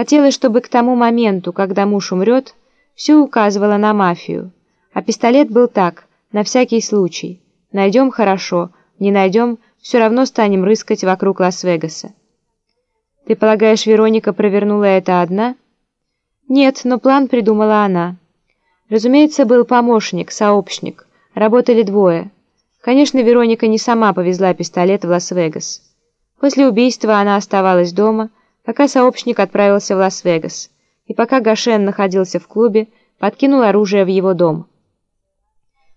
Хотелось, чтобы к тому моменту, когда муж умрет, все указывало на мафию. А пистолет был так, на всякий случай. Найдем хорошо, не найдем, все равно станем рыскать вокруг Лас-Вегаса. Ты полагаешь, Вероника провернула это одна? Нет, но план придумала она. Разумеется, был помощник, сообщник. Работали двое. Конечно, Вероника не сама повезла пистолет в Лас-Вегас. После убийства она оставалась дома, пока сообщник отправился в Лас-Вегас, и пока Гашен находился в клубе, подкинул оружие в его дом.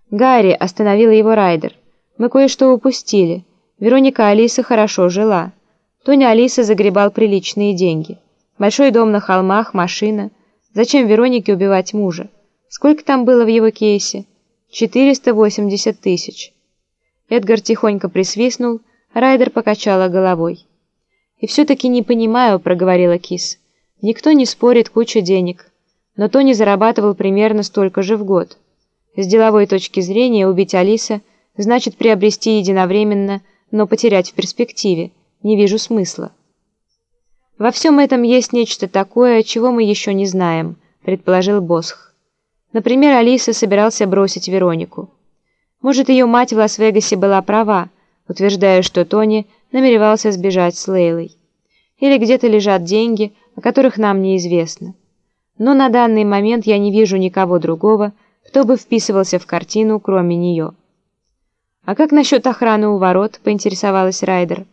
Гарри остановила его Райдер. Мы кое-что упустили. Вероника Алисо хорошо жила. Тони Алисо загребал приличные деньги. Большой дом на холмах, машина. Зачем Веронике убивать мужа? Сколько там было в его кейсе? 480 тысяч. Эдгар тихонько присвистнул, Райдер покачала головой. «И все-таки не понимаю», — проговорила Кис. «Никто не спорит, куча денег. Но Тони зарабатывал примерно столько же в год. С деловой точки зрения убить Алиса значит приобрести единовременно, но потерять в перспективе. Не вижу смысла». «Во всем этом есть нечто такое, чего мы еще не знаем», — предположил Босх. Например, Алиса собирался бросить Веронику. Может, ее мать в Лас-Вегасе была права, утверждая, что Тони намеревался сбежать с Лейлой. Или где-то лежат деньги, о которых нам неизвестно. Но на данный момент я не вижу никого другого, кто бы вписывался в картину, кроме нее. «А как насчет охраны у ворот?» – поинтересовалась Райдер.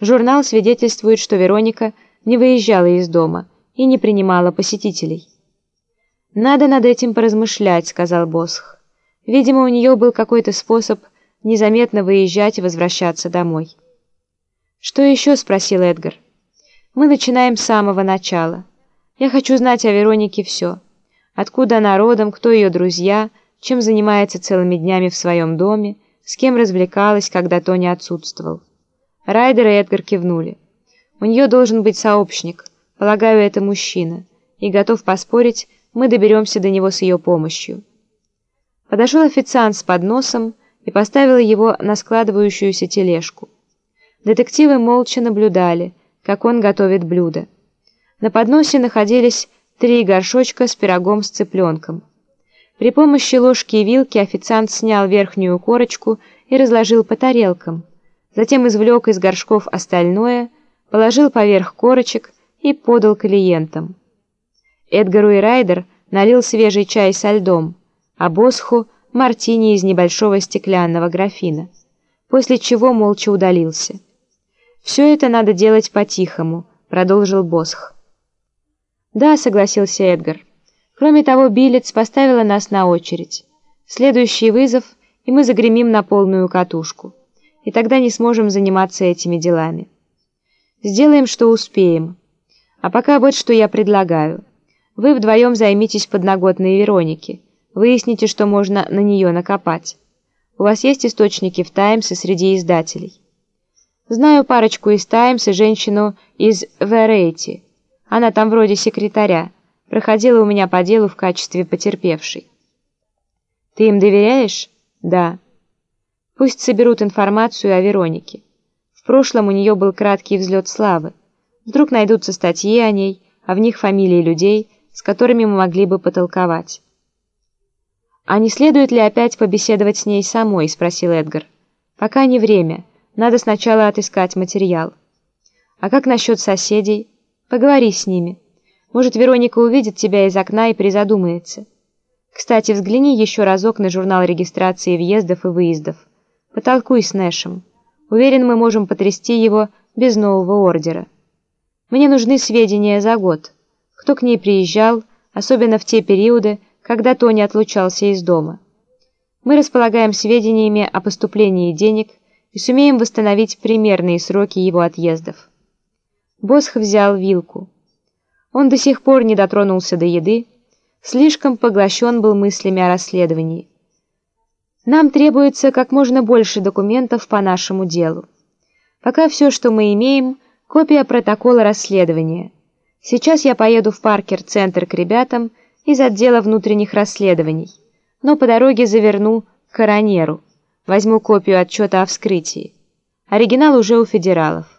Журнал свидетельствует, что Вероника не выезжала из дома и не принимала посетителей. «Надо над этим поразмышлять», — сказал Босх. Видимо, у нее был какой-то способ незаметно выезжать и возвращаться домой. «Что еще?» — спросил Эдгар. «Мы начинаем с самого начала. Я хочу знать о Веронике все. Откуда она родом, кто ее друзья, чем занимается целыми днями в своем доме, с кем развлекалась, когда Тони отсутствовал». Райдер и Эдгар кивнули. «У нее должен быть сообщник, полагаю, это мужчина, и готов поспорить, мы доберемся до него с ее помощью. Подошел официант с подносом и поставил его на складывающуюся тележку. Детективы молча наблюдали, как он готовит блюдо. На подносе находились три горшочка с пирогом с цыпленком. При помощи ложки и вилки официант снял верхнюю корочку и разложил по тарелкам. Затем извлек из горшков остальное, положил поверх корочек и подал клиентам. Эдгару и Райдер налил свежий чай со льдом, а Босху — мартини из небольшого стеклянного графина, после чего молча удалился. «Все это надо делать по-тихому», — продолжил Босх. «Да», — согласился Эдгар. «Кроме того, Билец поставила нас на очередь. Следующий вызов, и мы загремим на полную катушку. И тогда не сможем заниматься этими делами. Сделаем, что успеем. А пока вот что я предлагаю». Вы вдвоем займитесь подноготной Вероники. Выясните, что можно на нее накопать. У вас есть источники в «Таймс» и среди издателей. Знаю парочку из «Таймс» и женщину из «Верейти». Она там вроде секретаря. Проходила у меня по делу в качестве потерпевшей. Ты им доверяешь? Да. Пусть соберут информацию о Веронике. В прошлом у нее был краткий взлет славы. Вдруг найдутся статьи о ней, а в них фамилии людей – с которыми мы могли бы потолковать. «А не следует ли опять побеседовать с ней самой?» — спросил Эдгар. «Пока не время. Надо сначала отыскать материал». «А как насчет соседей? Поговори с ними. Может, Вероника увидит тебя из окна и призадумается. Кстати, взгляни еще разок на журнал регистрации въездов и выездов. Потолкуй с Нэшем. Уверен, мы можем потрясти его без нового ордера. Мне нужны сведения за год» кто к ней приезжал, особенно в те периоды, когда Тони отлучался из дома. Мы располагаем сведениями о поступлении денег и сумеем восстановить примерные сроки его отъездов. Босх взял вилку. Он до сих пор не дотронулся до еды, слишком поглощен был мыслями о расследовании. Нам требуется как можно больше документов по нашему делу. Пока все, что мы имеем, копия протокола расследования – Сейчас я поеду в Паркер-центр к ребятам из отдела внутренних расследований, но по дороге заверну к коронеру, возьму копию отчета о вскрытии. Оригинал уже у федералов.